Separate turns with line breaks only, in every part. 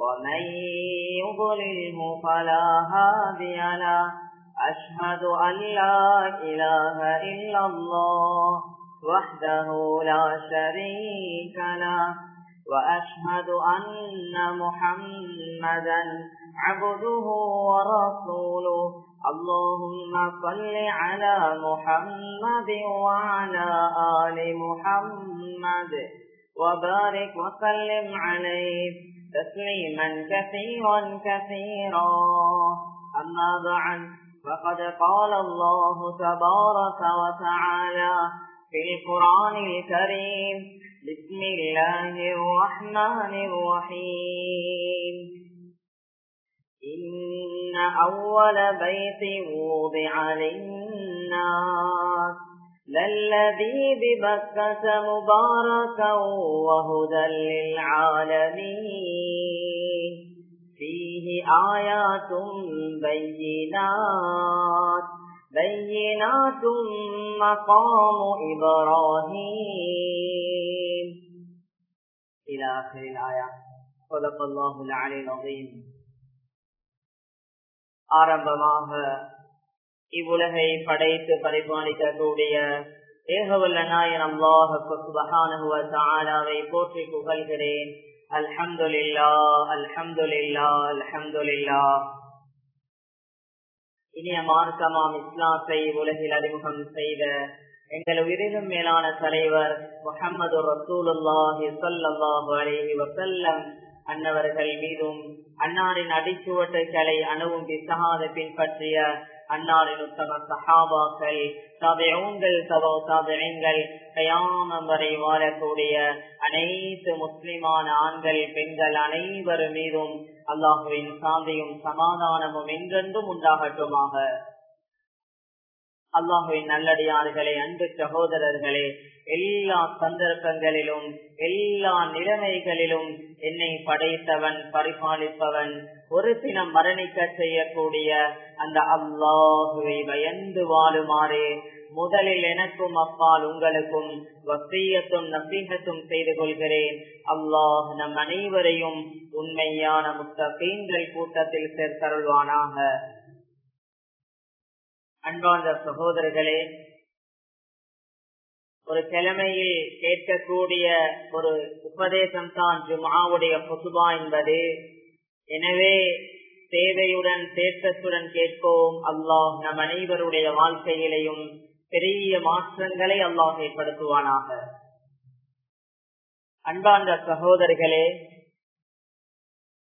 ومن يضلله فلا هادي له. أشهد أن لا إله إلا الله وحده لا شريك له. وأشهد أن محمدا عبده ورسوله. اللهم صل على محمد وعلى آل محمد وبارك وسلم عليه. تسليما كثيرا كثيرا. أما بعد فقد قال الله تبارك وتعالى في القرآن الكريم بسم الله الرحمن الرحيم. إن أول بيت وضع للناس للذي ببكة مباركا وهدى للعالمين فيه آيات بينات بينات مقام إبراهيم إلى آخر الآية صدق الله العلي العظيم ஆரம்பமாக இவ்வுலகை படைத்து பரிபாலிக்கக்கூடிய ஏகவல்ல நாயன் அல்லாஹாவை போற்றி புகழ்கிறேன். அல்ஹம்துலில்லா அல்ஹம்துலில்லா அல்ஹம்துலில்லா. இனிய மார்க்கமாம் இஸ்லாத்தை உலகில் அறிமுகம் செய்த எங்கள் உயிரிலும் மேலான தலைவர் முகமது ரசூலுல்லாஹி ஸல்லல்லாஹு அலேஹி வசல்லம் அன்னவர்கள் மீதும் அன்னாரின் அடிச்சுவட்டுகளை அணுவும் பிசகாத பின்பற்றிய அன்னாரின் உத்தம சஹாபாக்கள் தபைங்கள் தபோ தபைங்கள் கயாமம் வரை வாழக்கூடிய அனைத்து முஸ்லிமான ஆண்கள் பெண்கள் அனைவரும் மீதும் அல்லாஹுவின் சாந்தியும் சமாதானமும் என்றென்றும் உண்டாகட்டுமாக. அல்லாஹுவின் நல்லடியார்களே அன்பு சகோதரர்களே எல்லா சந்தர்ப்பங்களிலும் எல்லா நிலைமைகளிலும் என்னை படைத்தவன் பரிபாலிப்பவன் ஒரு தினம் மரணிக்க செய்யக்கூடிய அந்த அல்லாஹுவை பயந்து வாழுமாறு. முதலில் எனக்கும் அப்பால் உங்களுக்கும் வசியத்தும் நசீகத்தும் செய்து கொள்கிறேன். அல்லாஹ் நம் அனைவரையும் உண்மையான முத்தகீன்கள் கூட்டத்தில் சேர்த்தருள்வானாக. அன்பார்ந்த சகோதரர்களே ஒரு கிழமையில் கேட்கக்கூடிய ஒரு உபதேசம் தான் ஜுமாவுடைய பொசுபா என்பது. எனவே தேவையுடன் தேட்டத்துடன் கேட்போம். அல்லாஹ் நம் அனைவருடைய வாழ்க்கையிலையும் பெரிய மாற்றங்களை அல்லாஹ் ஏற்படுத்துவானாக. அன்பார்ந்த சகோதரர்களே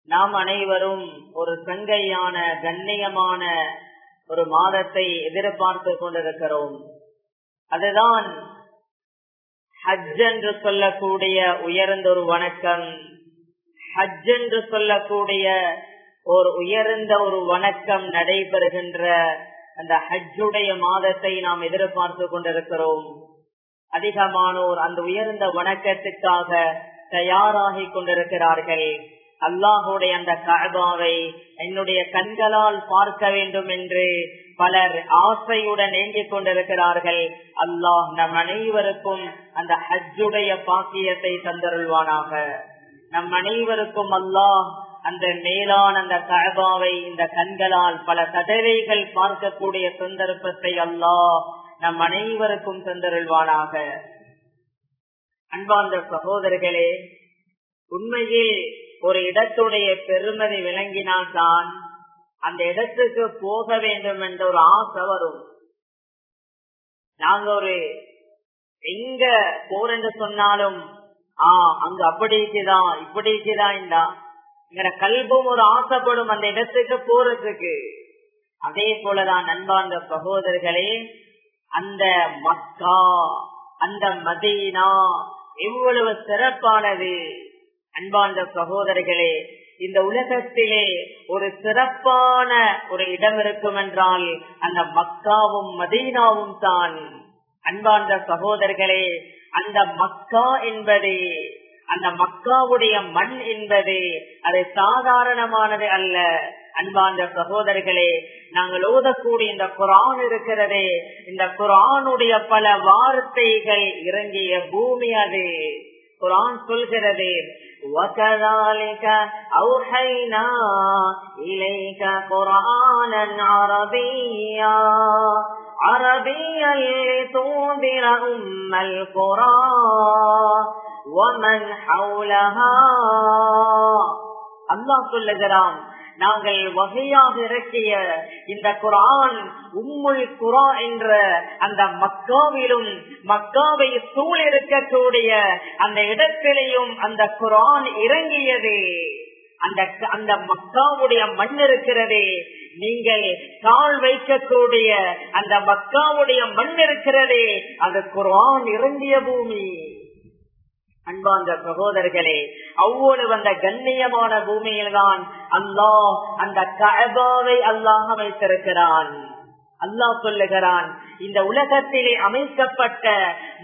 நாம் அனைவரும் ஒரு சங்கையான கண்ணியமான ஒரு மாதத்தை எதிர்பார்த்து கொண்டிருக்கிறோம். அதுதான் ஹஜ் என்று சொல்லக்கூடிய உயர்ந்த ஒரு வணக்கம். ஹஜ் என்று சொல்லக்கூடிய ஒரு உயர்ந்த ஒரு வணக்கம் நடைபெறுகின்ற அந்த ஹஜ்ஜுடைய மாதத்தை நாம் எதிர்பார்த்து கொண்டிருக்கிறோம். அதிகமானோர் அந்த உயர்ந்த வணக்கத்துக்காக தயாராகி கொண்டிருக்கிறார்கள். அல்லாஹுடைய அந்த கழபாவை என்னுடைய கண்களால் பார்க்க வேண்டும் என்று பலர் ஆசையுடன் ஏங்கிக் கொண்டிருக்கிறார்கள். அல்லாஹ் நம் அனைவருக்கும் அந்த ஹஜ்ஜுடைய பாக்கியத்தை தந்தருள்வானாக. நம் அனைவருக்கும் அல்லாஹ் அந்த மேலான அந்த கழபாவை இந்த கண்களால் பல தடவைகள் பார்க்கக்கூடிய சந்தர்ப்பத்தை அல்லாஹ் நம் அனைவருக்கும் தந்தருள்வானாக. அன்பார்ந்த சகோதரர்களே உண்மையில் ஒரு இடத்துடைய பெருமதி விளங்கினால்தான் அந்த இடத்துக்கு போக வேண்டும் என்ற ஒரு ஆசை வரும். நாங்க ஒரு எங்க போறேன்னு சொன்னாலும் ஆஹ் அங்க அப்படி இருக்குதான் இப்படி இருக்குதான் எங்கிற கல்பும் ஒரு ஆசைப்படும் அந்த இடத்துக்கு போறதுக்கு. அதே போலதான் நண்பார்ந்த சகோதரர்களே அந்த மக்கா அந்த மதீனா எவ்வளவு சிறப்பானது. அன்பார்ந்த சகோதரர்களே இந்த உலகத்திலே ஒரு சிறப்பான ஒரு இடம் இருக்கும் என்றால் அந்த மக்காவும் மதீனாவும் தான். அன்பார்ந்த சகோதரர்களே அந்த மக்கா என்பது அந்த மக்காவுடைய மண் என்பது அது சாதாரணமானது அல்ல. அன்பார்ந்த சகோதரர்களே நாங்கள் ஓதக்கூடிய இந்த குரான் இருக்கிறதே இந்த குரானுடைய பல வார்த்தைகள் இறங்கிய பூமி அது. குரான் சொல்கிறது وكذلك أوحينا إليك قرآنا عربيا عربيا لتنذر أم القرى ومن حولها அல்லாஹ் சொல்லுகிறான் நாங்கள் வகையாக இறக்கிய இந்த குரான் உம்முள் குரா என்ற அந்த மக்காவிலும் மக்காவை சூழ் இருக்கக்கூடிய அந்த இடத்திலையும் அந்த குரான் இறங்கியது. அந்த அந்த மக்காவுடைய மண் இருக்கிறதே. நீங்கள் கால் வைக்கக்கூடிய அந்த மக்காவுடைய மண் இருக்கிறதே. அது குரான் இறங்கிய பூமி. அன்பாந்த சகோதரர்களே அவ்வளவு அந்த கண்ணியமான பூமியில்தான் அல்லாஹ் அந்த கபாவை அல்லாஹ் அமைத்திருக்கிறான். அல்லாஹ் சொல்லுகிறான் இந்த உலகத்திலே அமைக்கப்பட்ட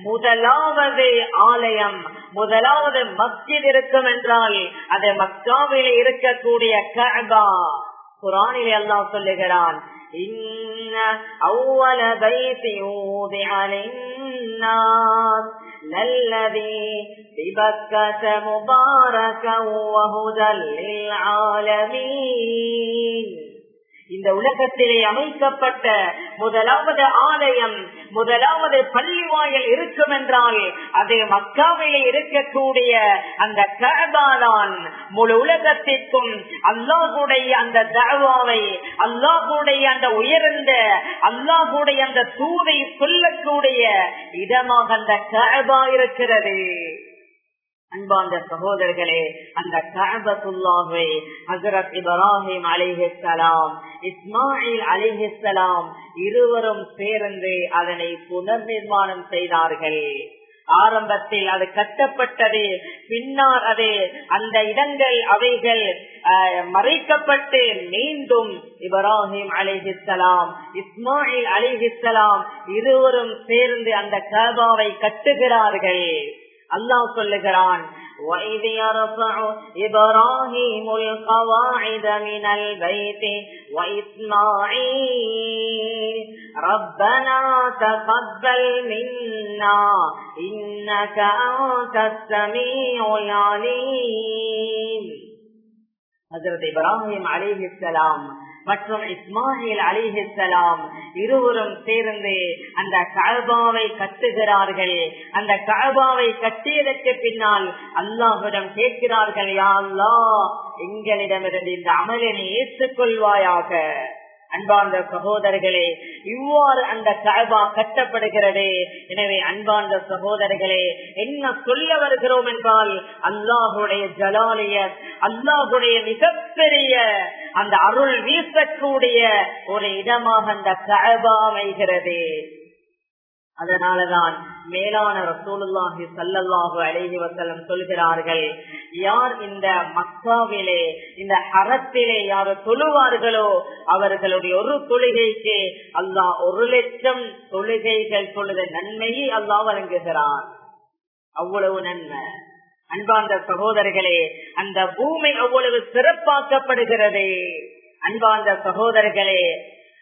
முதலாவது ஆலயம் முதலாவது மஸ்ஜித் இருக்கும் என்றால் அது மக்காவில் இருக்கக்கூடிய கபா குரானிலே அல்லாஹ் சொல்லுகிறான் இன்ன அவ்வள பைசி ஊதி للناس للذي ببكة مباركا وهدى للعالمين. இந்த உலகத்திலே அமைக்கப்பட்ட முதலாவது ஆலயம் முதலாவது பள்ளி வாயில் இருக்கும் என்றால் அது மக்காவிலே இருக்கக்கூடிய அந்த கபாதான் முழு உலகத்திற்கும் அல்லாஹுடைய அந்த தவாவை அல்லாஹுடைய அந்த உயர்ந்த அல்லாஹுடைய அந்த தூதை சொல்லக்கூடிய இடமாக அந்த கபா இருக்கிறது. அன்பாந்த சகோதரர்களே அந்த கபத்துல்லாவை ஹசரத் இப்ராஹிம் அலிஹலாம் இஸ்மாயில் அலிஹலாம் இருவரும் சேர்ந்து அதனை புனர் நிர்மாணம் செய்தார்கள். ஆரம்பத்தில் அது கட்டப்பட்டது பின்னால் அது அந்த இடங்கள் அவைகள் மறைக்கப்பட்டு மீண்டும் இப்ராஹிம் அலிஹிஸ்லாம் இஸ்மாயில் அலிஹிஸ்லாம் இருவரும் சேர்ந்து அந்த கபாவை கட்டுகிறார்கள். அல்லாஹ் சொல்லுகிறான் وَإِذْ يَرْفَعُ إِبْرَاهِيمُ الْقَوَاعِدَ مِنَ الْبَيْتِ وَإِسْمَاعِيلُ رَبَّنَا تَقَبَّلْ مِنَّا إِنَّكَ أَنْتَ السَّمِيعُ الْعَلِيمُ ஹசரத் இப்ராஹிம் அலிஹிஸ்லாம் மற்றும் இஸ்மாயில் அலிஹலாம் இருவரும் சேர்ந்து அந்த கழபாவை கட்டுகிறார்கள் அந்த கழபாவை கட்டியதற்கு பின்னால் அல்லாஹிடம் கேட்கிறார்கள் யா அல்லா எங்களிடமிருந்து இந்த அமலினை ஏற்றுக்கொள்வாயாக. அன்பார்ந்த சகோதரர்களே இவ்வாறு அந்த கல்வா கட்டப்படுகிறது. எனவே அன்பார்ந்த சகோதரர்களே என்ன சொல்ல வருகிறோம் என்றால் அல்லாஹுடைய ஜலாலிய அல்லாஹுடைய மிகப்பெரிய அந்த அருள் வீசக்கூடிய ஒரு இடமாக அந்த கல்வா அமைகிறது. அதனாலதான் மேலான ரசூலுல்லாஹி சல்லல்லாஹு அழகி வசலம் சொல்கிறார்கள் யார் இந்த மக்காவிலே இந்த அறத்திலே யார் தொழுவார்களோ அவர்களுடைய ஒரு தொழுகைக்கு அல்லாஹ் ஒரு லட்சம் தொழுகைகள் தொழுத நன்மையை அல்லாஹ் வழங்குகிறான். அவ்வளவு நன்மை. அன்பார்ந்த சகோதரர்களே அந்த பூமி அவ்வளவு சிறப்பாக்கப்படுகிறது. அன்பார்ந்த சகோதரர்களே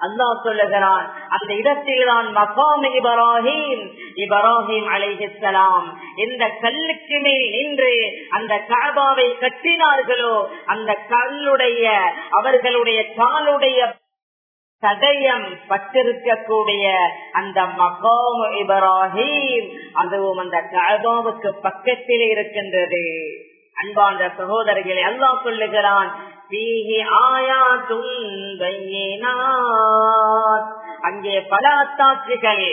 அல்லாஹ் சொல்லுகிறான் அந்த இடத்தில் தான் மகாம் இபராஹிம் இபராஹிம் அலைஹிஸ்லாம் எந்த கல்லுக்கு மேல் நின்று அந்த காபாவை கட்டினார்களோ அந்த கல்லுடைய அவர்களுடைய காலுடைய சதயம் பட்டிருக்கக்கூடிய அந்த மகாம் இபராஹிம் அதுவும் அந்த காபாவுக்கு பக்கத்தில் இருக்கின்றது. அன்பான சகோதரர்களை அல்லாஹ் சொல்லுகிறான் அங்கே பல அத்தாட்சிகள்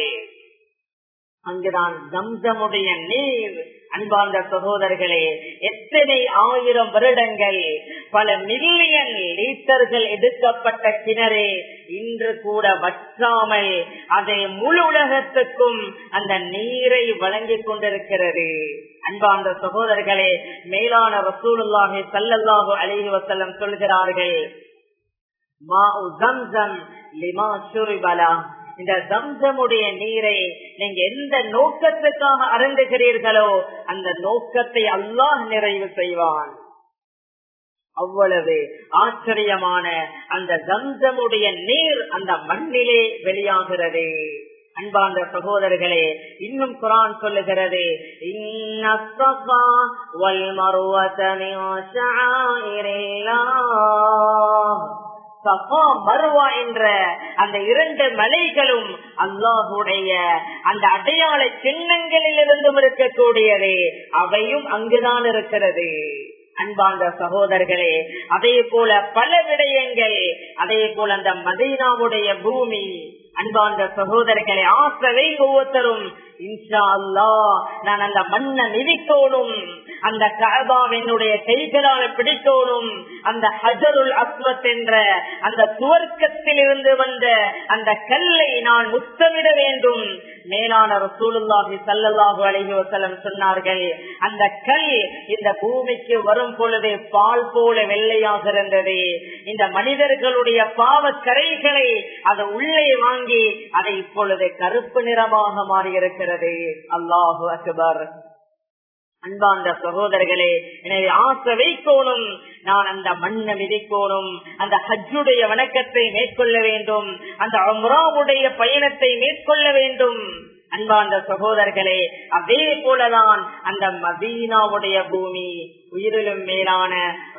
அங்குதான் ஜம்சமுடைய நீர் அன்பார்ந்த சகோதரர்களே எத்தனை ஆயிரம் வருடங்கள் பல மில்லியன் லீட்டர்கள் எடுக்கப்பட்ட கிணறு இன்று கூட வற்றாமல் அதை முழு உலகத்துக்கும் அந்த நீரை வழங்கிக் கொண்டிருக்கிறது. அன்பார்ந்த சகோதரர்களே மேலான வசூலாக சல்லல்லாஹு அலைஹி வசல்லம் சொல்கிறார்கள் மா உம் லிமா சுரிபலா இந்த தம்சமுடைய நீரை நீங்க எந்த நோக்கத்துக்காக அருந்துகிறீர்களோ அந்த நோக்கத்தை அல்லாஹ் நிறைவு செய்வான். அவ்வளவு ஆச்சரியமான அந்த தம்சமுடைய நீர் அந்த மண்ணிலே வெளியாகிறது. அன்பார்ந்த சகோதரர்களே இன்னும் குரான் சொல்லுகிறது சஃபா மருவா என்ற அந்த இரண்டு மலைகளும் அல்லாஹுடைய அந்த அடையாள சின்னங்களில் இருந்தும் இருக்கக்கூடியது. அவையும் அங்குதான் இருக்கிறது. அன்பார்ந்த சகோதரர்களே அதே போல பல விடயங்கள் அதே போல அந்த மதீனாவுடைய பூமி அன்பார்ந்த சகோதரர்களை ஆசை ஒவ்வொருத்தரும் இன்ஷா அல்லா நான் அந்த மண்ணை மிதிக்கணும். அந்த கபாவினுடைய கைகளால் பிடிக்கணும் அந்த ஹஜருல் அஸ்மத் என்ற அந்த துவர்க்கத்தில் இருந்து வந்த அந்த கல்லை நான் முத்தமிட வேண்டும். மேலான ரசூலுல்லாஹி சல்லல்லாஹு அலைஹி வசலம் சொன்னார்கள் அந்த கல் இந்த பூமிக்கு வரும் பொழுது பால் போல வெள்ளையாக இருந்தது. இந்த மனிதர்களுடைய பாவ கரைகளை அதை உள்ளே வாங்கி அதை இப்பொழுது கருப்பு நிறமாக மாறியிருக்கிறது. அல்லாஹு அக்பர். அன்பார்ந்த சகோதரர்களே எனவே ஆசை வைக்கோணும் நான் அந்த மண்ணை விதைக்கோணும் அந்த ஹஜ்ஜுடைய வணக்கத்தை மேற்கொள்ள வேண்டும் அந்த அம்ராவுடைய பயணத்தை மேற்கொள்ள வேண்டும். அன்பார்ந்த சகோதரர்களே அதே போலதான் அந்த மதீனாவுடைய பூமி உயிரிலும் மேலான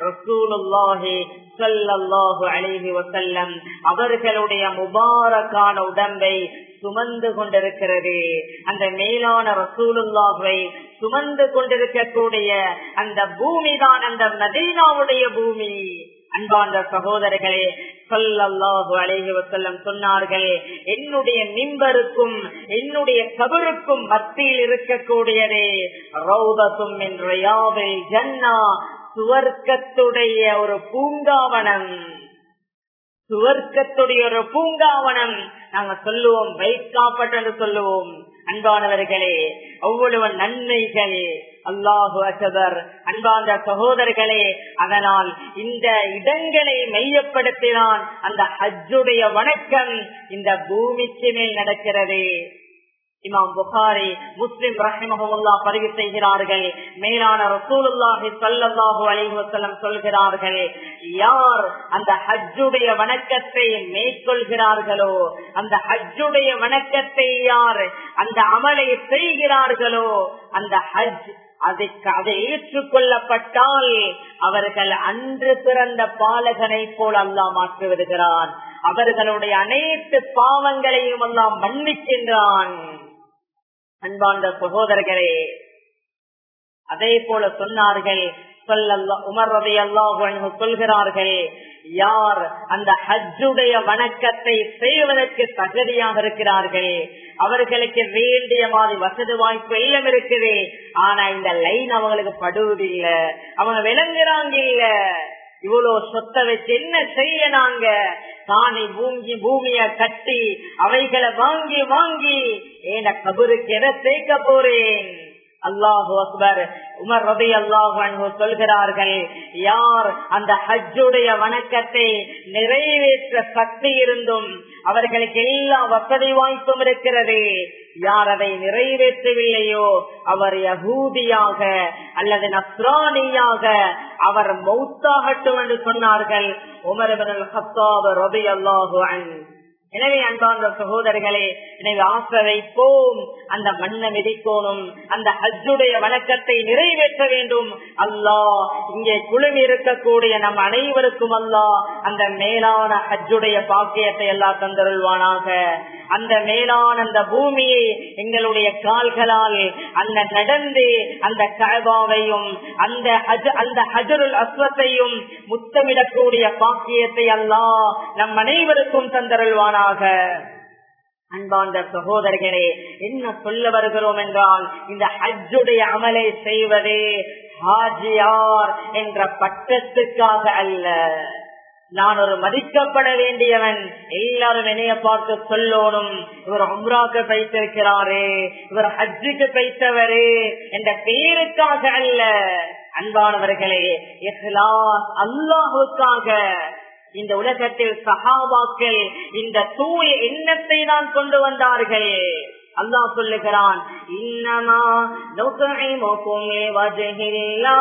ரசூலுல்லாஹி சல்லல்லாஹு அலைஹி வசல்லம் அவர்களுடைய முபாரக்கான உடம்பை சுமந்து கொண்டிருக்கிறது. அந்த மேலான ரசூலுல்லாஹை சுமந்து கொண்டிருக்கக்கூடிய அந்த பூமி தான் அந்த மதீனாவுடைய பூமி. அன்பார்ந்த சகோதரர்களே சொல்லல்லாஹு அலைஹி வசல்லம் சொன்னார்கள் என்னுடைய மிம்பருக்கும் என்னுடைய கபருக்கும் மத்தியில் இருக்கக்கூடியதே ரௌதத்தும் என்ற யாவை ஜன்னா சுவர்க்கத்துடைய ஒரு பூங்காவனம். சுவர்க்கத்துடைய ஒரு பூங்காவனம் நாங்க சொல்லுவோம் வைக்காப்பட்டு என்று சொல்லுவோம். அன்பானவர்களே அவ்வளவு நன்மைகள். அல்லாஹு அசதர் அன்பாந்த சகோதரர்களே அதனால் இந்த இடங்களை மையப்படுத்தினான் அந்த ஹஜ்ஜுடைய வணக்கம் இந்த பூமிக்கு மேல் நடக்கிறது. இமாம் புகாரி முஸ்லிம் ரஹிமஹமுல்லா பதிவு செய்கிறார்கள். மேலான ரசூலுல்லாஹி சல்லல்லாஹு அலைஹி வஸல்லம் சொல்கிறார்கள் யார் அந்த ஹஜ்ஜுடைய வணக்கத்தை மேற்கொள்கிறார்களோ அந்த ஹஜ்ஜுடைய வணக்கத்தை யார் அந்த அமலை செய்கிறார்களோ அந்த ஹஜ் அதுக்கு அதை ஏற்றுக்கொள்ளப்பட்டால் அவர்கள் அன்று பிறந்த பாலகனை போல் அல்லா மாற்றி வருகிறான் அவர்களுடைய அனைத்து பாவங்களையும் எல்லாம் மன்னிக்கின்றான். அன்பார்ந்த சகோதரர்களே அதே போல சொன்னார்கள் உமர் ரவி சொல்கிறார்கள் யார் அந்த ஹஜ்ஜுடைய வணக்கத்தை செய்வதற்கு தகுதியாக இருக்கிறார்கள்? அவர்களுக்கு வேண்டிய மாதிரி வசதி வாய்ப்பு எல்லாம் இருக்குது. ஆனா இந்த லைன் அவங்களுக்கு படுவது இல்ல. அவங்க விளங்குறாங்க இல்ல. இவ்வளவு சொத்தை வச்சு என்ன செய்ய நாங்க தானே பூங்கி பூமிய கட்டி அவைகளை வாங்கி வாங்கி ஏன கபருக்கு என சேர்க்க போறேன். அல்லாஹு அக்பர். உமர் ரபி அல்லாஹு சொல்கிறார்கள் யார் அந்த ஹஜ்ஜுடைய வணக்கத்தை நிறைவேற்ற சக்தி இருந்தும் அவர்களுக்கு எல்லா வசதி வாய்ப்பும் இருக்கிறது யார் அதை நிறைவேற்றவில்லையோ அவர் யகூதியாக அல்லது நஸ்ரானியாக அவர் மௌத்தாகட்டும் என்று சொன்னார்கள் உமர் ரபி அல்லாஹு எனவே அன்பார்ந்த சகோதரர்களே எனவே ஆசை வைப்போம் அந்த மண்ணை மிதிக்கணும் அந்த ஹஜ்ஜுடைய வணக்கத்தை நிறைவேற்ற வேண்டும். அல்லாஹ் இங்கே குழுமி இருக்கக்கூடிய நம் அனைவருக்கும் அல்லா அந்த மேலான ஹஜ்ஜுடைய பாக்கியத்தை எல்லாம் தந்தருள்வானாக. அந்த மேலான அந்த பூமியை எங்களுடைய கால்களால் அந்த நடந்து அந்த கழபாவையும் அந்த அந்த ஹஜருல் அஸ்வத்தையும் முத்தமிடக்கூடிய பாக்கியத்தை அல்லாஹ் நம் அனைவருக்கும் தந்தருள்வானாக. அன்பார்ந்த சகோதரர்களே என்ன சொல்ல வருகிறோம் என்றால் இந்த ஹஜ்ஜுடைய அமலை செய்வதே ஹாஜியார் என்ற பட்டத்துக்காக அல்ல. நான் ஒரு மதிக்கப்பட வேண்டியவன். எல்லாரும் என்னைய பார்த்து சொல்லோனும் இவர் உம்ராக்கு பைத்திருக்கிறாரு. இவர் ஹஜ்ஜுக்கு பைத்தவரு. என்ற பெயருக்காக அல்ல. அன்பானவர்களே அல்லாஹுக்காக. இந்த உலகத்தில் சஹாபாக்கள் இந்த தூய எண்ணத்தை தான் கொண்டு வந்தார்கள். அல்லாஹ் சொல்லுகிறான் இன்னமா நுகைமுக்கும் வஜஹில்லா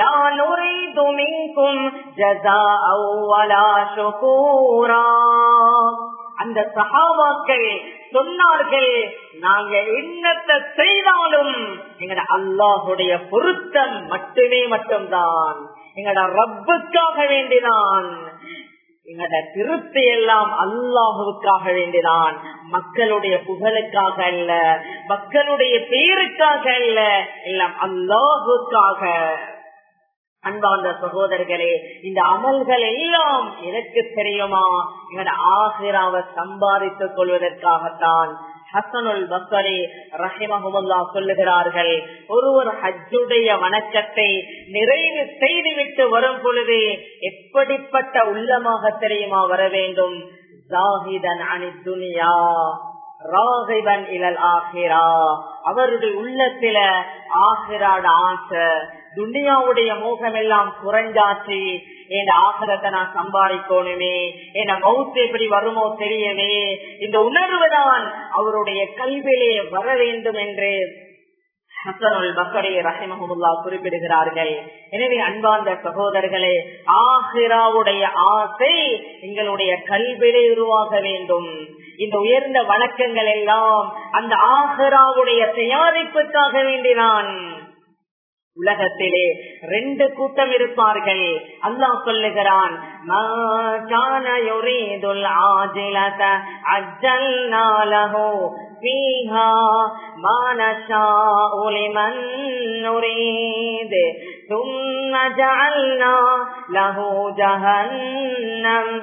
லா நுரீது மின்கும் ஜஸாஅ வலா ஷுகூரா. அந்த சஹாபாக்கள் சொன்னார்கள் நாங்க என்னத்தை செய்தாலும் எங்கட அல்லாஹுடைய பொருத்தம் மட்டுமே மட்டும்தான். எங்கட ரப்புக்காக வேண்டிதான். எங்கட திருப்தி எல்லாம் அல்லாஹுக்காக வேண்டிதான். மக்களுடைய புகழுக்காக அல்ல மக்களுடைய பேருக்காக அல்ல எல்லாம் அல்லாஹுக்காக. அன்பார்ந்த சகோதரர்களே இந்த அமல்கள் எல்லாம் எனக்கு தெரியுமா? எங்களோட ஆசிராவை சம்பாதித்துக் கொள்வதற்காகத்தான் ஹசனுல் பக்கரே ரஹிமஹமுல்லா சொல்லுகிறார்கள். ஒருவர் ஹஜ்ஜுடைய வணக்கத்தை நிறைவு செய்துவிட்டு வரும் பொழுது எப்படிப்பட்ட உள்ளமாக தெரியுமா வர வேண்டும்? துனியா ஆகிரா. அவருடைய உள்ளத்தில ஆசிராட ஆசை துனியாவுடைய மோகம் எல்லாம் குறைஞ்சாச்சு. என் ஆசிரத்தை நான் சம்பாதிக்கணுமே என் மௌத்து எப்படி வருமோ தெரியவே இந்த உணர்வுதான் அவருடைய கல்வியிலே வர வேண்டும் என்று ஹசனுல் பக்கரி ரஹிமஹமுல்லா குறிப்பிடுகிறார்கள். எனவே அன்பார்ந்த சகோதரர்களே ஆஹிராவுடைய ஆசை எங்களுடைய கல்வியிலே உருவாக வேண்டும். இந்த உயர்ந்த வணக்கங்கள் எல்லாம் அந்த ஆஹிராவுடைய தயாரிப்புக்காக வேண்டினான் உலகத்திலே ரெண்டு கூட்டம் இருப்பார்கள். அல்லாஹ் சொல்லுகிறான் فيها ما نشاء لمن نريد. ثم جعلنا له جهنم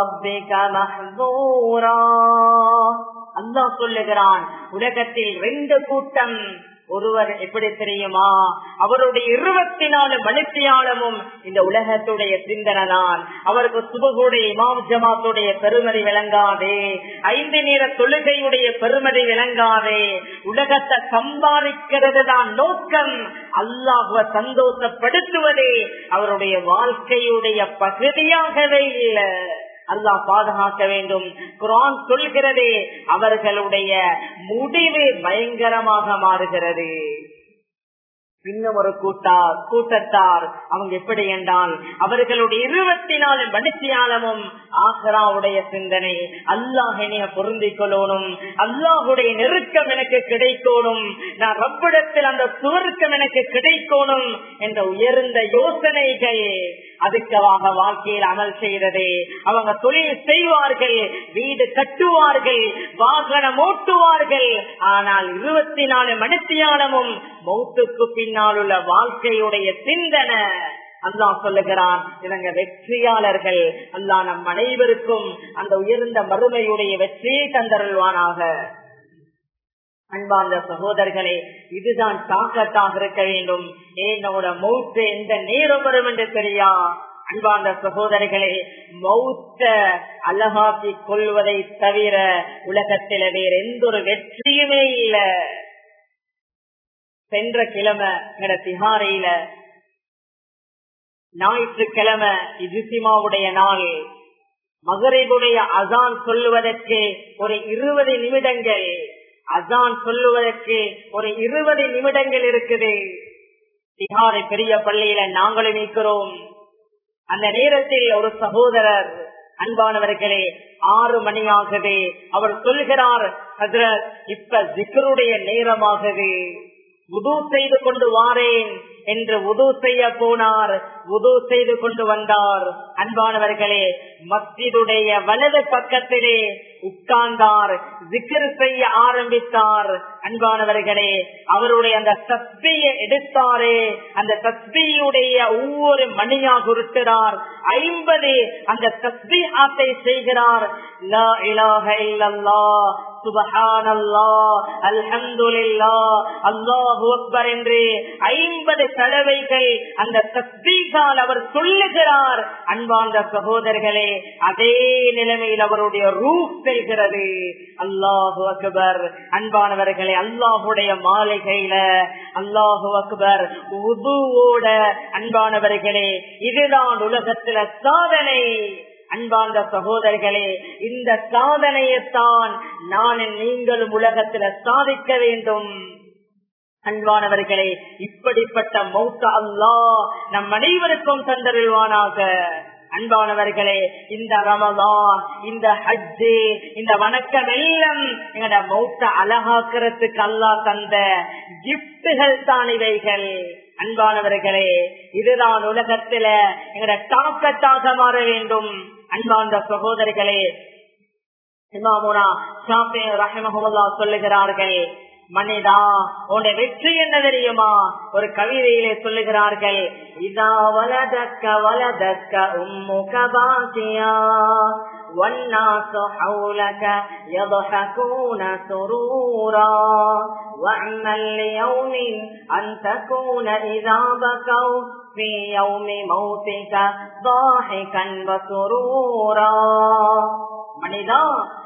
அல்லா சொல்லுகிறான் உலகத்தில் ரெண்டு கூட்டம் ஒருவர் எப்படி தெரியுமா? அவருடைய இருபத்தி நாலு மனுஷியாளமும் இந்த உலகத்துடைய சிந்தனால் அவருக்கு சுபகுடைய இமாம் ஜமாத்துடைய பெருமதி விளங்காதே ஐந்து நேர தொழுகையுடைய பெருமதி விளங்காதே உலகத்தை சம்பாதிக்கிறது தான் நோக்கம். அல்லாஹுவ சந்தோஷப்படுத்துவதே அவருடைய வாழ்க்கையுடைய பகுதியாகவே இல்லை. அல்லா பாதுகாக்க வேண்டும். குரான் சொல்கிறதே அவர்களுடைய முடிவு பயங்கரமாக மாறுகிறது. இன்னும் ஒரு கூட்டார் கூட்டத்தார். அவங்க எப்படி என்றால் அவர்களுடைய இருபத்தி நாலு மனுஷியாலமும் ஆசராவுடைய சிந்தனை அல்லாஹனைய பொருந்திக் கொள்ளணும் அல்லாஹுடைய நெருக்கம் எனக்கு கிடைக்கணும் நான் ரப்பிடத்தில் அந்த சுவர்க்கம் எனக்கு கிடைக்கணும் என்ற உயர்ந்த யோசனைகள் அதுக்காக வாழ்க்கையில் அமல் செய்ததே. அவங்க தொழில் செய்வார்கள் வீடு கட்டுவார்கள் வாகனம் ஓட்டுவார்கள் ஆனால் இருபத்தி நாலு மனுஷியானமும் மௌத்துக்கு பின் பின்னாலுள்ள வாழ்க்கையுடைய சிந்தனை. அல்லா சொல்லுகிறான் இவங்க வெற்றியாளர்கள். அல்லா நம் அனைவருக்கும் அந்த உயர்ந்த மறுமையுடைய வெற்றியை தந்தருள்வானாக. அன்பார்ந்த சகோதரர்களே இதுதான் தாக்கத்தாக இருக்க வேண்டும். என்னோட மௌத்து எந்த நேரம் வரும் என்று தெரியா? அன்பார்ந்த சகோதரர்களே மௌத்த அழகாக்கி கொள்வதை தவிர உலகத்தில வேற எந்த ஒரு வெற்றியுமே இல்லை. சென்ற கிழமை எங்கட திகாரையில ஞாயிற்றுக்கிழமை இஜிசிமாவுடைய நாள் மகரிபுடைய அசான் சொல்லுவதற்கு ஒரு இருபது நிமிடங்கள் அசான் சொல்லுவதற்கு ஒரு இருபது நிமிடங்கள் இருக்குது. திகாரை பெரிய பள்ளியில நாங்களும் நிற்கிறோம் அந்த நேரத்தில் ஒரு சகோதரர் அன்பானவர்களே ஆறு மணியாகுது அவர் சொல்கிறார் இப்ப ஜிக்கருடைய நேரமாகுது உது செய்து கொண்டு வாரேன் என்று உது செய்ய போனார். உது செய்து கொண்டு வந்தார். அன்பானவர்களே மஸ்ஜிதுடைய வலது பக்கத்திலே உட்கார்ந்தார் ஜிக்கர் செய்ய ஆரம்பித்தார். அன்பானவர்களே அவருடைய அந்த தஸ்பியை எடுத்தாரே அந்த தஸ்பியுடைய ஒவ்வொரு மணியாக குருக்கிறார் ஐம்பது அந்த தஸ்பி ஆத்தை செய்கிறார். லா அக்பர் என்று ஐம்பது தடவைகள் அந்த தஸ்பீகால் அவர் சொல்லுகிறார் அன்பார்ந்த சகோதரர்களே அதே நிலைமையில் அவருடைய ரூப் பெறுகிறது அல்லாஹு அக்பர். அன்பானவர்களே அல்லாஹுடைய மாளிகையில அல்லாஹு அக்பர் உதுவோட அன்பானவர்களே இதுதான் உலகத்துல சாதனை. அன்பார்ந்த சகோதரர்களே இந்த சாதனையைத்தான் நான் நீங்களும் உலகத்துல சாதிக்க வேண்டும். அன்பானவர்களே இப்படிப்பட்ட மௌத்த அல்லா நம் அனைவருக்கும் தந்தருள்வானாக. அன்பானவர்களே இந்த ரமதான் இந்த ஹஜ்ஜு இந்த வணக்கம் எல்லாம் எங்கட மௌத்த அழகாக்குறதுக்கு அல்லா தந்த கிப்டுகள் தான் இவைகள். அன்பானவர்களே இதுதான் உலகத்துல எங்கட தாக்கத்தாக மாற வேண்டும். அன்பார்ந்த சகோதரிகளே இமாமுனா ஷாஃபி ரஹமஹுல்லா சொல்லுகிறார்கள் மனிதா உன்னுடைய வெற்றி என்ன தெரியுமா ஒரு கவிதையிலே சொல்லுகிறார்கள் இதா வலதக்க வலதக்க உம்முக பாசியா والناس حولك يضحكون سرورا واعمل ليوم أن تكون إذا بكوا في يوم موتك ضاحكا وسرورا மனிதா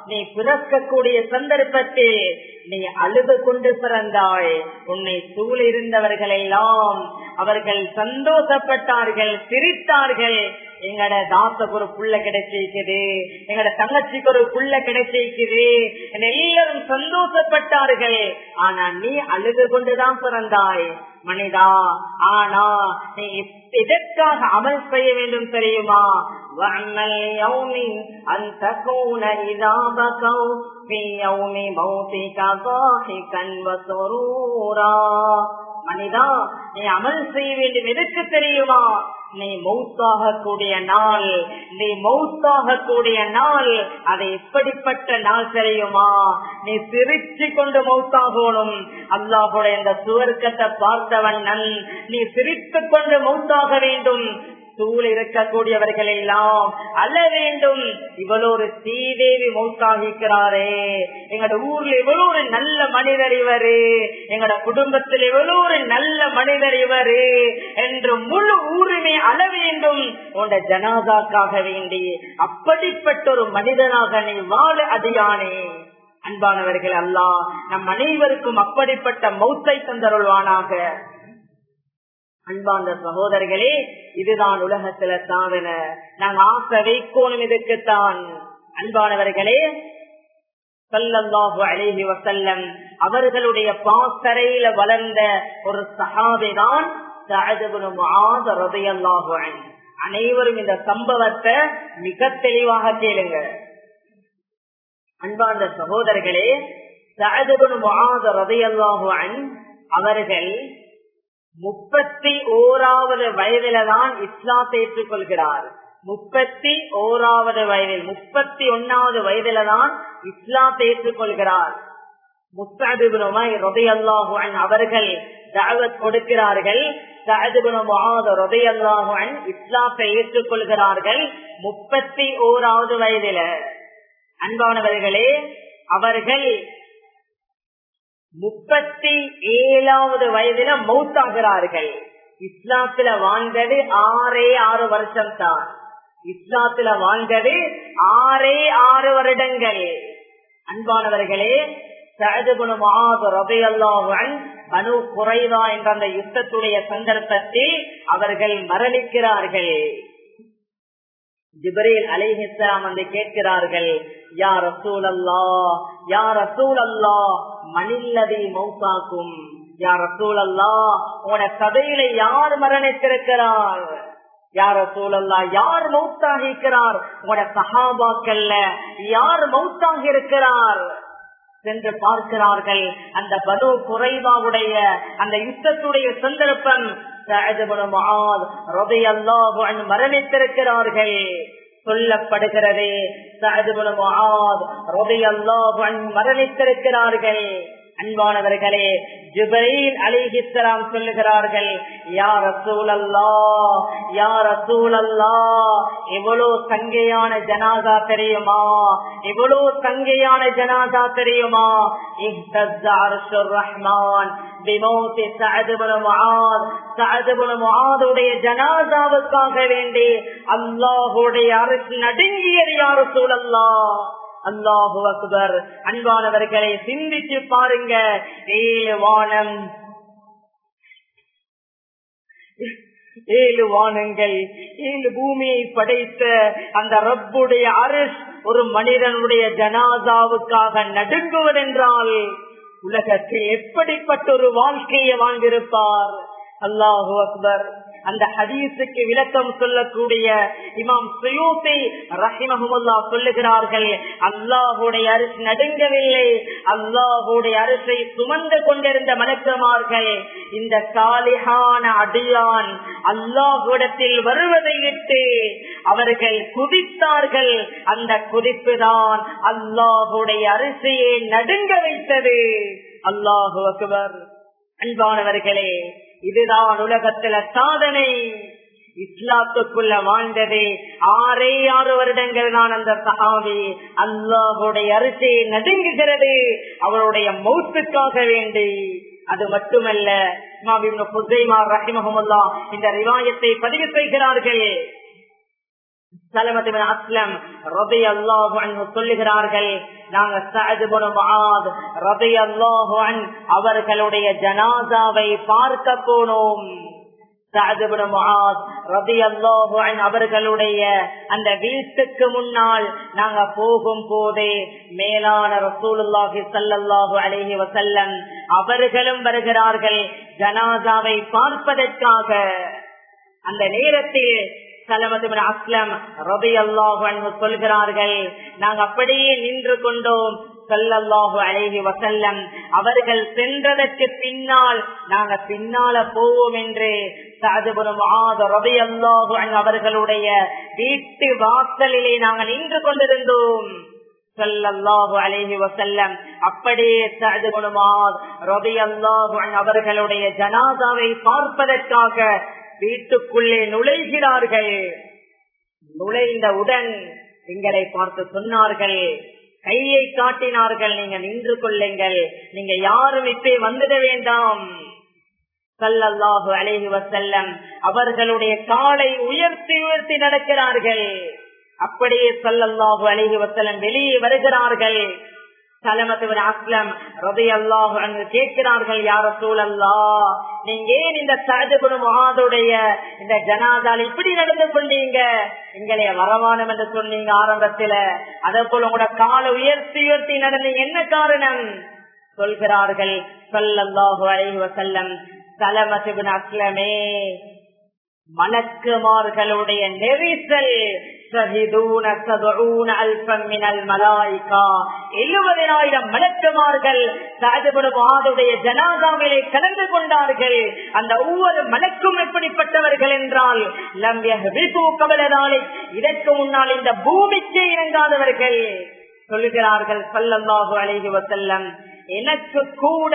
நீ பிறக்கக்கூடிய சந்தர்ப்பத்தில் நீ அழுது கொண்டு பிறந்தாய். உன்னை சூழ இருந்தவர்கள் எல்லாம் அவர்கள் சந்தோஷப்பட்டார்கள் சிரித்தார்கள். எங்கட தாசக்கு ஒரு புள்ள கிடைச்சிருக்குது எங்கட தங்கச்சிக்கு ஒரு புள்ள கிடைச்சிருக்குது. எல்லாரும் சந்தோஷப்பட்டார்கள். ஆனா நீ அழுது கொண்டுதான் பிறந்தாய். மனிதா ஆனா நீ எதற்காக அமல் செய்ய வேண்டும் தெரியுமா? மனிதா நீ அமல் செய்ய வேண்டும் எதுக்கு தெரியுமா? நீ மௌத்தாக கூடிய நாள் நீ மௌத்தாக கூடிய நாள் அது எப்படிப்பட்ட நாள் தெரியுமா? நீ சிரிச்சு கொண்டு மௌத்தாகணும். அல்லாஹுடைய இந்த சுவர்க்கத்தை பார்த்தவன் நன். நீ சிரித்து கொண்டு மௌத்தாக வேண்டும். சூழ இருக்கக்கூடியவர்கள் எல்லாம் அல்ல வேண்டும். இவ்வளவு ஒரு ஸ்ரீதேவி மௌத்தாகிக்கிறாரே. எங்கட ஊர்ல இவ்வளவு ஒரு நல்ல மனிதர் இவரு. எங்கட குடும்பத்தில் எவ்வளோ ஒரு நல்ல மனிதர் இவரு. என்று முழு ஊருமே அள வேண்டும். உண்ட ஜனாதாக்காக வேண்டி அப்படிப்பட்ட ஒரு மனிதனாக நீ வாழ அதிகானே அன்பானவர்கள் அல்லா நம் அனைவருக்கும் அப்படிப்பட்ட மௌத்தை தந்தருள்வானாக. அன்பார்ந்த சகோதரர்களே இதுதான் உலகத்துல தாவன நாங்க ஆசை வைக்கோணும் இதுக்குத்தான். அன்பானவர்களே அழகி வசல்லம் அவர்களுடைய பாசறையில வளர்ந்த ஒரு சகாபிதான் அனைவரும் இந்த சம்பவத்தை மிக தெளிவாக கேளுங்க. அன்பார்ந்த சகோதரர்களே சஹதுபுன் முஆத அவர்கள் முப்பத்தி ஓராவது வயதில தான் இஸ்லாத்தை ஏற்றுக்கொள்கிறார் முப்பத்தி ஓராவது வயதில் முப்பத்தி ஒன்னாவது வயதில தான் இஸ்லாத்தை ஏற்றுக்கொள்கிறார் அவர்கள் தாவத் கொடுக்கிறார்கள். இஸ்லாத்தை ஏற்றுக்கொள்கிறார்கள் முப்பத்தி ஓராவது வயதில. அன்பானவர்களே அவர்கள் முப்பத்தி ஏழாவது வயதில மௌத்தாகிறார்கள். இஸ்லாத்துல வாழ்ந்தது ஆறே ஆறு வருஷம் தான் இஸ்லாத்துல வாழ்ந்தது ஆறே ஆறு வருடங்கள். அன்பானவர்களே பனு குறைவா என்ற அந்த யுத்தத்துடைய சந்தர்ப்பத்தில் அவர்கள் மரணிக்கிறார்கள். ஜிபரேல் அலிஹிஸ்லாம் வந்து கேட்கிறார்கள் யார் ரசூல் அல்லா யார் ரசூல் அல்லா மணில்லதை மௌத்தாக்கும். யார் ரசூல் அல்லா உன கதையில யார் மரணித்திருக்கிறார்? யார சூழல்லா யார் மௌத்தாக இருக்கிறார் உன சகாபாக்கல்ல யார் மௌத்தாக இருக்கிறார் சென்று பார்க்கிறார்கள். அந்த பனு குறைவாவுடைய அந்த யுத்தத்துடைய சந்தர்ப்பம் மரணித்திருக்கிறார்கள். சொல்லப்படுகிறது. மரணித்திருக்கிறார்கள். அன்பானவர்களே ஜுபைல் அலிஹிஸ்லாம் சொல்லுகிறார்கள் யார் சூழல்லா யார் சூழல்லா எவ்வளவு தங்கையான ஜனாதா தெரியுமா? எவ்வளவு தங்கையான ஜனாதா தெரியுமா? ரஹ்மான் ஜனாதாவுக்காக வேண்டி அல்லாஹுடைய அரசு நடுங்கியது யார் சூழல்லா அல்லாஹு அக்பர். அன்பானவர்களை சிந்திச்சு பாருங்க. ஏழு வானம் ஏழு வானங்கள் ஏழு பூமியை படைத்த அந்த ரப்புடைய அரசு ஒரு மனிதனுடைய ஜனாதாவுக்காக நடுங்குவதென்றால் உலகத்தில் எப்படிப்பட்ட ஒரு வாழ்க்கையை வாழ்ந்திருப்பார்? அல்லாஹு அக்பர். அந்த ஹதீஸுக்கு விளக்கம் சொல்லக்கூடிய இமாம் சுயூசி ரஹிமஹமுல்லா சொல்லுகிறார்கள் அல்லாஹுடைய அரசு நடுங்கவில்லை. அல்லாஹுடைய அரசை சுமந்து கொண்டிருந்த மனக்கமார்கள் இந்த சாலிகான அடியான் அல்லாஹுடத்தில் வருவதை விட்டு அவர்கள் குதித்தார்கள். அந்த குதிப்பு தான் அல்லாஹுடைய அரிசியை நடுங்க வைத்தது. அல்லாஹு அக்பர். அன்பானவர்களே இதுதான் உலகத்துல சாதனை. இஸ்லாத்துக்குள்ள வாழ்ந்தது ஆறே ஆறு வருடங்கள் நான் அந்த சகாவி அல்லாஹுடைய அரிசியை நடுங்குகிறது அவருடைய மௌத்துக்காக வேண்டி. அது மட்டுமல்ல இந்த ரிவாயத்தை பதிவு செய்கிறார்கள். சொல்லுகிறார்கள் அவர்களுடைய ஜனாதாவை பார்க்க போனோம். அவர்களுடைய அந்த வீட்டுக்கு முன்னால் நாங்க போகும் போதே மேலான ரசூலுல்லாஹி சல்லாஹூ அலஹி வசல்லம் அவர்களும் வருகிறார்கள் ஜனாதாவை பார்ப்பதற்காக. அந்த நேரத்தில் சொல்கிறார்கள் நாங்க அப்படியே நின்று கொண்டோம். சல்லல்லாஹு அழகி வசல்லம் அவர்கள் சென்றதற்கு பின்னால் நாங்க பின்னால போவோம் என்று அவர்களுடைய வீட்டு வாசலிலே நாங்கள் நின்று கொண்டிருந்தோம். சல்லல்லாஹு அழகி வசல்லம் அப்படியே சதுகுணமாத் ரபி அல்லாஹு அவர்களுடைய ஜனாதாவை பார்ப்பதற்காக வீட்டுக்குள்ளே நுழைகிறார்கள். நுழைந்தவுடன் எங்களை பார்த்து சொன்னார்கள் கையை காட்டினார்கள் நீங்க நின்று கொள்ளுங்கள். நீங்க யாரும் இப்பே வந்துட வேண்டாம். சல்லல்லாஹு அலைஹி வசல்லம் அவர்களுடைய காலை உயர்த்தி உயர்த்தி நடக்கிறார்கள். அப்படியே சல்லல்லாஹு அலைஹி வசல்லம் வெளியே வருகிறார்கள். கேட்கிறார்கள் யார சூழல்லா நீங்க ஏன் இந்த சகஜகுணமாதுடைய இந்த ஜனாதால் இப்படி நடந்து கொண்டீங்க? எங்களைய வரமானம் என்று சொன்னீங்க ஆரம்பத்துல. அதே போல உங்களோட காலை உயர்த்தி உயர்த்தி நடந்தீங்க. என்ன காரணம்? சொல்கிறார்கள் சொல்லல்லாஹு அலைஹி வசல்லம் சலமசிபின் அஸ்லமே மலக்குமார்களுடைய நெரிசல் எழுபதினாயிரம் மலக்குமார்கள் சகஜபடுமாதுடைய ஜனாதாவிலே கலந்து கொண்டார்கள். அந்த ஒவ்வொரு மலக்கும் எப்படிப்பட்டவர்கள் என்றால் கபலனாலே இதற்கு முன்னால் இந்த பூமிக்கு இறங்காதவர்கள். சொல்லுகிறார்கள் சல்லல்லாஹு அலைஹி வசல்லம் எனக்கு கூட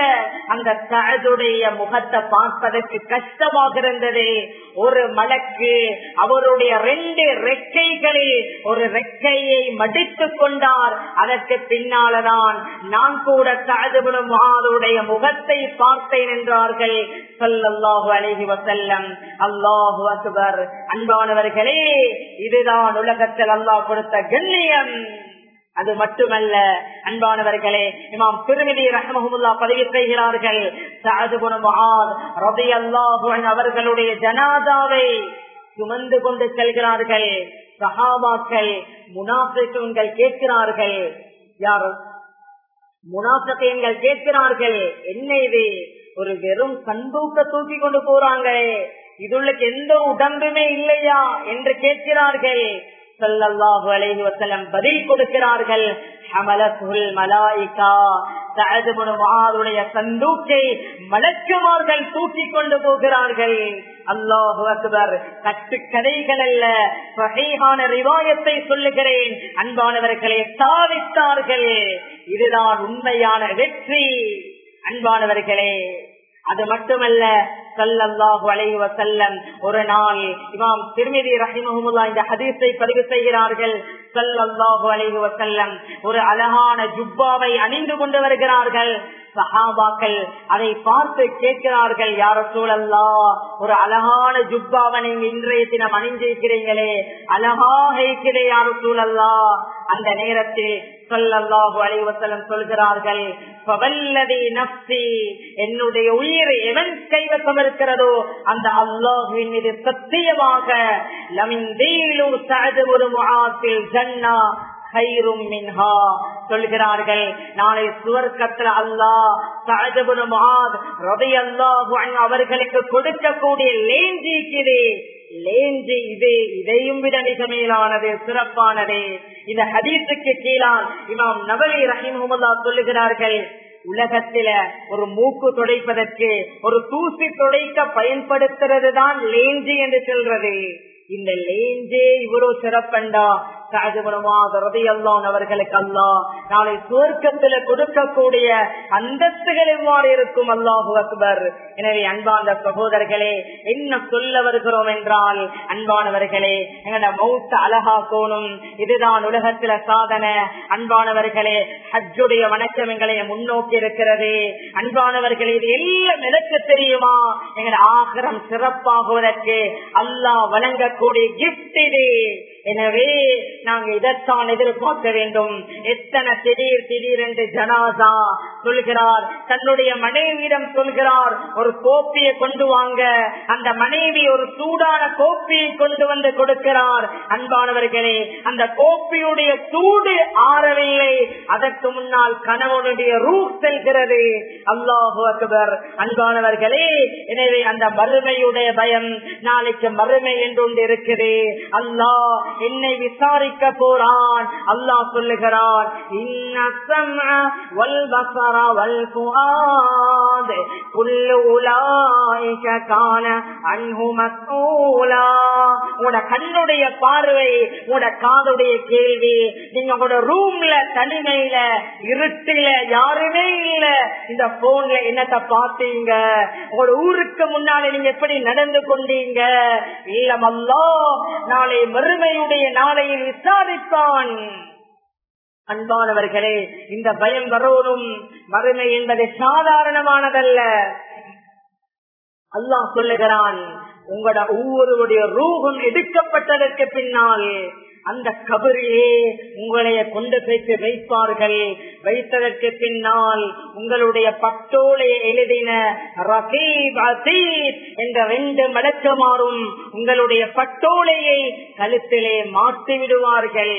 அந்த சகதுடைய முகத்தை பார்ப்பதற்கு கஷ்டமாக இருந்தது ஒரு மலக்கு அவருடைய ரெண்டு ரெக்கைகளில் ஒரு ரெக்கையை மடித்து கொண்டார். அதற்கு பின்னால்தான் நான் கூட சகதுபுரம் ஆளுடைய முகத்தை பார்த்தேன் என்றார்கள். சொல்லல்லாஹு அழகி வசல்லம் அல்லாஹு அசுபர் அன்பானவர்களே இதுதான் உலகத்தில் அல்லாஹ் கொடுத்த கண்ணியம். அது மட்டுமல்ல அன்பானவர்களே இமாம் திருமதி ரஹமஹமுல்லா பதிவு செய்கிறார்கள் அவர்களுடைய ஜனாதாவை சுமந்து கொண்டு செல்கிறார்கள். சஹாபாக்கள் முனாஃபிகள் கேட்கிறார்கள் யார்? முனாஃபிகள் கேட்கிறார்கள் என்ன இது ஒரு வெறும் சந்தூக்க தூக்கி கொண்டு போறாங்களே இதுள்ளுக்கு எந்த உடம்புமே இல்லையா என்று கேட்கிறார்கள். அலைஹி பதில் கொடுக்கிறார்கள். சந்தூக்கை மலக்குமார்கள் தூக்கி கொண்டு போகிறார்கள். அல்லாஹு அக்பர். கட்டுக்கதைகள் அல்ல. சஹீஹான ரிவாயத்தை சொல்லுகிறேன். அன்பானவர்களை சாதித்தார்கள். இதுதான் உண்மையான வெற்றி. அன்பானவர்களே அது மட்டுமல்ல சல்லாஹு அலைவ செல்லம் ஒரு நாள் இமாம் திருமிதி ரஹிமஹமுல்லா இந்த ஹதீஸை பதிவு செய்கிறார்கள். சல்லாஹு அலைவ செல்லம் ஒரு அழகான ஜுப்பாவை அணிந்து கொண்டு வருகிறார்கள். சஹாபாக்கள் அதை பார்த்து கேட்கிறார்கள் யார சூழல்லா ஒரு அழகான ஜுப்பாவை நீங்க இன்றைய தினம் அணிஞ்சிருக்கிறீங்களே அழகாக இருக்கிறே யார சூழல்லா அந்த நேரத்தில் சொல்லல்லாஹு அலைவசலம் சொல்கிறார்கள் என்னுடைய உயிர் எவன் கைவசம் இருக்கிறதோ அந்த அல்லாஹுவின் மீது சத்தியமாக ஜன்னா சொல்கிறார்கள் நாளை சுவர்க்கத்தில் அல்லாஹ் அவர்களுக்கு கொடுக்கக்கூடிய லேஞ்சிக்கிறே லேஞ்சி இது இதையும் விட மிக மேலானது சிறப்பானது. இந்த ஹதீஸுக்கு கீழான் இமாம் நபலி ரஹிமுல்லா சொல்லுகிறார்கள் உலகத்தில ஒரு மூக்கு துடைப்பதற்கு ஒரு தூசி துடைக்க பயன்படுத்துறது தான் லேஞ்சி என்று சொல்றது. இந்த லேஞ்சே இவ்வளவு சிறப்பண்டா? அவர்களுக்கு அல்லா நாளை சுவர்க்கத்துல கொடுக்கக்கூடிய அந்தஸ்துகள் எவ்வாறு இருக்கும்? அல்லாஹு அக்பர். எனவே அன்பான சகோதரர்களே என்ன சொல்ல வருகிறோம் என்றால் அன்பானவர்களே எங்களோட மௌத்த அழகாக்கோணும் இதுதான் உலகத்துல சாதனை. அன்பானவர்களே ஹஜ்ஜுடைய வணக்கம் எங்களை முன்னோக்கி இருக்கிறது. அன்பானவர்களே இது எல்லாம் எனக்கு தெரியுமா? எங்களோட ஆகரம் சிறப்பாகுவதற்கு அல்லாஹ் வழங்கக்கூடிய கிஃப்ட் இது. எனவே நாங்க இதைத்தான் எதிர்பார்க்க வேண்டும். எத்தனை திடீர் திடீர் என்று ஜனாதா சொல்கிறார். தன்னுடைய மனைவியிடம் சொல்கிறார் ஒரு கோப்பியை கொண்டு வாங்க. அந்த மனைவி ஒரு சூடான கோப்பியை கொண்டு வந்து கொடுக்கிறார். அன்பானவர்களே அந்த கோப்பியுடைய சூடு ஆறவில்லை. அதற்கு முன்னால் கணவனுடைய ரூ செல்கிறது. அல்லாஹு அக்பர். அன்பானவர்களே எனவே அந்த மறுமையுடைய பயம் நாளைக்கு மறுமை என்று ஒன்று இருக்குது. அல்லாஹ் என்னை விசாரிக்க போறான். அல்லாஹ் சொல்லுகிறான் கண்ணுடைய பார்வை உட காதுடைய கேள்வி நீங்க உங்களோட ரூம்ல தனிமையில இருட்டுல யாருமே இல்ல. இந்த போன்ல என்னத்த பாத்தீங்க உங்களோட ஊருக்கு முன்னாலே நீங்க எப்படி நடந்து கொண்டீங்க? இல்லமல்லோ நாளை மறுமையுடைய நாளையில் விசாரிப்பான் அன்பானவர்களே இந்த பயம் வரோரும் வறுமை என்பது சாதாரணமானதல்ல. அல்லாஹ் சொல்லுகிறான் உங்களோட ஒவ்வொருவருடைய ரூபம் எடுக்கப்பட்டதற்கு பின்னால் அந்த கபரிலே உங்களைய கொண்டு போய்த்து வைப்பார்கள். வைத்ததற்கு பின்னால் உங்களுடைய பட்டோலை எழுதின என்ற ரெண்டு மடக்கமாறும் உங்களுடைய பட்டோலையை கழுத்திலே மாற்றி விடுவார்கள்.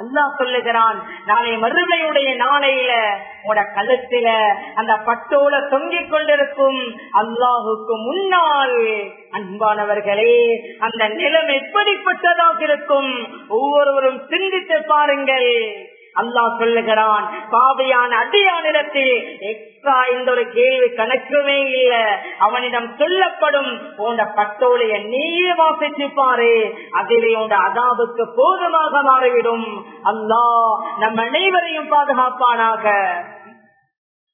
அல்லாஹ் சொல்லுகிறான் நாளை மறுமையுடைய நாளையில உட கழுத்துல அந்த பட்டோல தொங்கிக் கொண்டிருக்கும் அல்லாஹுக்கு முன்னால் அன்பானவர்களே அந்த நிலம் எப்படிப்பட்டதாக இருக்கும்? ஒவ்வொருவரும் சிந்தித்து பாருங்கள். அல்லாஹ் சொல்லுகிறான் பாவையான அடியானிடத்தில் எக்ஸ்ட்ரா இந்த ஒரு கேள்வி கணக்குமே இல்ல. அவனிடம் சொல்லப்படும் போன்ற பட்டோலைய நீயே வாசிச்சு பாரு அதிலே உண்ட அதாவுக்கு போதுமாக மாறிவிடும். அல்லாஹ் நம் அனைவரையும் பாதுகாப்பானாக.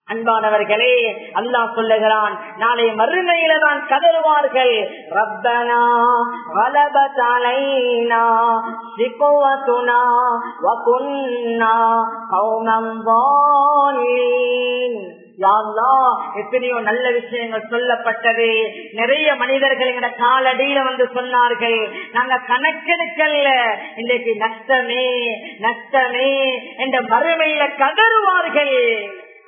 அன்பானவர்களே அல்லாஹ் சொல்லுகிறான் நாளை மறுமையில தான் கதறுவார்கள். ரப்பனா வலபத் அலைனா சிக்குவத்துனா வகுன்னா கௌமம் எத்தனையோ நல்ல விஷயங்கள் சொல்லப்பட்டது. நிறைய மனிதர்கள் எங்க காலடியில வந்து சொன்னார்கள். நாங்க கணக்கெடுக்கல்ல. இன்றைக்கு நஷ்டமே நஷ்டமே என்ற மறுமையில கதறுவார்கள்.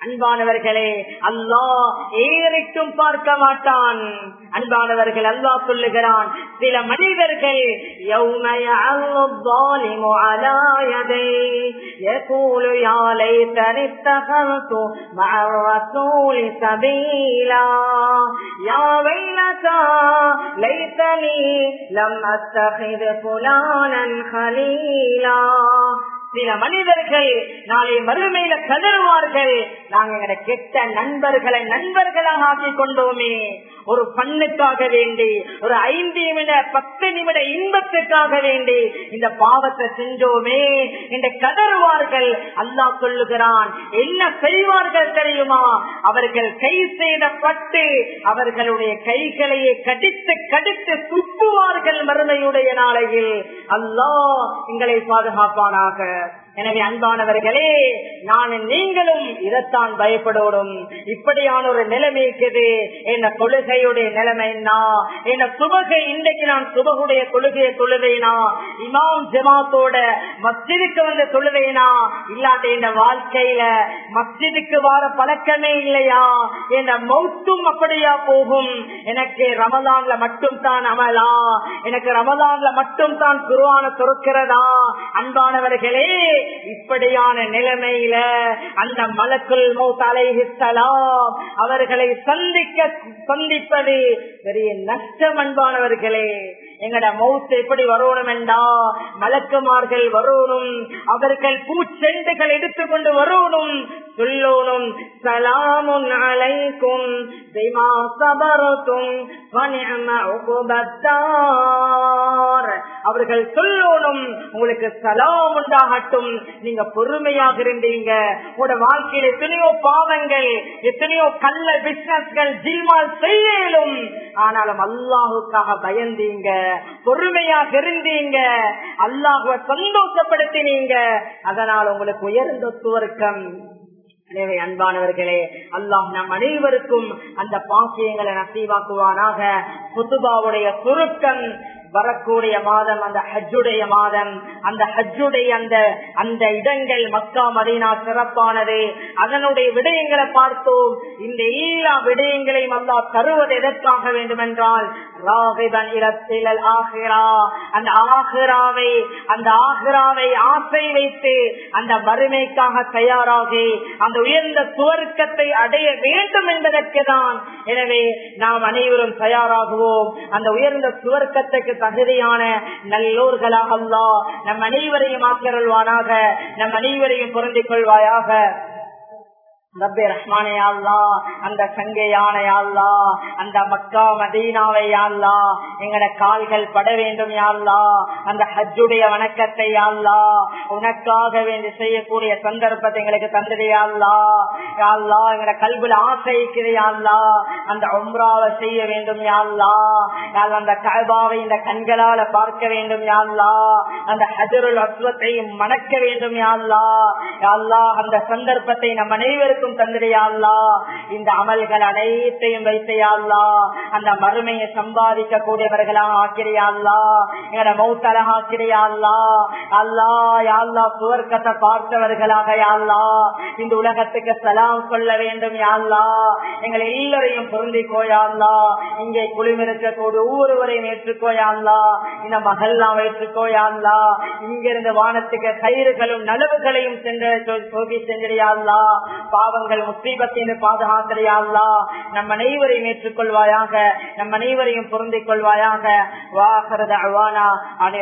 அன்பானவர்களே அல்லாஹ் ஏறிட்டும் பார்க்க மாட்டான் அன்பானவர்கள் அல்லாஹ் சொல்லுகிறான் சில மனிதர்கள் يَوْمَ يَعَضُّ الظَّالِمُ عَلَى يَدَيْهِ يَقُولُ يَا لَيْتَنِي اتَّخَذْتُ مَعَ الرَّسُولِ سَبِيلًا يَا وَيْلَتَى لَيْتَنِي لَمْ أَتَّخِذْ فُلَانًا خَلِيلًا சில மனிதர்கள் நாளை மறுமையில கதறுவார்கள். நாங்க எங்களை கெட்ட நண்பர்களை நண்பர்களாக ஆக்கி கொண்டோமே ஒரு பண்ணுக்காக வேண்டி ஒரு ஐந்து நிமிட பத்து நிமிட இன்பத்துக்காக வேண்டி இந்த பாவத்தை செஞ்சோமே. என்று கதறுவார்கள். அல்லாஹ் சொல்லுகிறான் என்ன செய்வார்கள் தெரியுமா? அவர்கள் கை செய்த பட்டு அவர்களுடைய கைகளையே கடித்து கடித்து துப்புவார்கள் மறுமையுடைய நாளையில். அல்லாஹ் எங்களை பாதுகாப்பானாக. எனவே அன்பானவர்களே நான் நீங்களும் இதைத்தான் பயப்படோடும். இப்படியான ஒரு நிலைமை இருக்குது. என்ன தொழுகையுடைய நிலைமை என்ன? என்ன சுபகை இன்றைக்கு நான் சுபகுடைய தொழுகையை தொழுவேனா? இமாம் ஜமாத்தோட மஸ்ஜிதுக்கு வந்து தொழுவேனா? இல்லாட்ட இந்த வாழ்க்கையில மஸ்ஜிதுக்கு வார பழக்கமே இல்லையா? என்ற மௌத்தும் அப்படியா போகும். எனக்கு ரமதான்ல மட்டும் தான் அமலா. எனக்கு ரமதான்ல மட்டும் தான் குருவான துறக்கிறதா? அன்பானவர்களே இப்படியான நிலைமையில அந்த மலக்குள் மௌத்தலைஹிஸ்லாம் அவர்களை சந்திக்க சந்திப்பது பெரிய நஷ்டம் அன்பானவர்களே. எங்கட மௌத்து எப்படி வரணும் என்றா மலக்குமார்கள் வரணும் அவர்கள் பூச்செண்டுகள் எடுத்துக்கொண்டு வரணும் சொல்லணும் சலாமுன் அலைக்கும் பிமா சபரத்தும் அவர்கள் சொல்லணும் உங்களுக்கு சலாம் உண்டாகட்டும் நீங்க பொறுமையாக இருந்தீங்க. உங்களோட வாழ்க்கையில எத்தனையோ பாவங்கள் எத்தனையோ கள்ள பிசினஸ்கள் ஜீமால் செய்யலும் ஆனாலும் அல்லாஹுக்காக பயந்தீங்க. பொறுமையாக இருந்தீங்க. அல்லாஹுவ சந்தோஷப்படுத்தினீங்க. அதனால் உங்களுக்கு உயர்ந்த சுவர்க்கம் எனவே அன்பானவர்களே அல்லாஹ் நம் அனைவருக்கும் அந்த பாசியங்களை நசீவாக்குவானாக. புதுபாவுடைய சுருக்கம் வரக்கூடிய மாதம் அந்த ஹஜ்ஜுடைய மாதம் அந்த ஹஜ்ஜுடைய அந்த அந்த இடங்கள் மக்கா மதினா சிறப்பானது. அதனுடைய விடயங்களை பார்த்தோம். இந்த எல்லா விடயங்களையும் அல்லா தருவது எதற்காக வேண்டும் என்றால் ராகிபன் இடத்தில் ஆகிறா அந்த ஆகிராவை அந்த ஆகிராவை ஆசை வைத்து அந்த வறுமைக்காக தயாராகி அந்த உயர்ந்த துவர்க்கத்தை அடைய வேண்டும் என்பதற்கு தான் எனவே நாம் அனைவரும் தயாராகுவோம். அந்த உயர்ந்த துவர்க்கத்துக்கு தகுதியான நல்லோர்களாக அல்லா நம் அனைவரையும் ஆக்கிரல்வானாக நம் அனைவரையும் பொருந்திக் கொள்வாயாக. ரப்பே ரஹ்மானையாள்லா அந்த சங்கையான அந்த மக்கா மதீனாவை யாழ்லா எங்கட கால்கள் பட வேண்டும் யாழ்லா அந்த ஹஜ்ஜுடைய வணக்கத்தை யாழ்லா உனக்காக வேண்டி செய்யக்கூடிய சந்தர்ப்பத்தை எங்களுக்கு தந்தது யாழ்லா யாழ்லா எங்கட கல்வில ஆசைக்குது யாழ்லா அந்த உம்ராவை செய்ய வேண்டும் யாழ்லா யாழ் அந்த கல்பாவை இந்த கண்களால பார்க்க வேண்டும் யாழ்லா அந்த ஹஜருள் அஸ்வத்தை மணக்க வேண்டும் யாழ்லா யாழ்லா அந்த சந்தர்ப்பத்தை நம் அனைவருக்கும் அனைவருக்கும் தந்திரையாள்லா இந்த அமல்கள் அனைத்தையும் வைத்தையாள்லா அந்த மறுமையை சம்பாதிக்க கூடியவர்களாக ஆக்கிரியாள்லா எங்கட மௌத்தலக ஆக்கிரியாள்லா அல்லா யாழ்லா சுவர்க்கத்தை பார்த்தவர்களாக யாழ்லா இந்த உலகத்துக்கு சலாம் சொல்ல வேண்டும் யாழ்லா எங்களை எல்லோரையும் பொருந்திக்கோயாள்லா இங்கே குளிமிருக்கக்கூடிய ஒவ்வொருவரையும் ஏற்றுக்கோயாள்லா இந்த மகள்லாம் ஏற்றுக்கோயாள்லா இங்கிருந்து வானத்துக்கு கயிறுகளும் நலவுகளையும் சென்று சோகி பாவ பாவங்கள் முசீபத்தின் பாதுகாத்திரையாள்லா நம் அனைவரையும் ஏற்றுக்கொள்வாயாக நம் அனைவரையும் பொருந்திக் கொள்வாயாக. வாகரத அவானா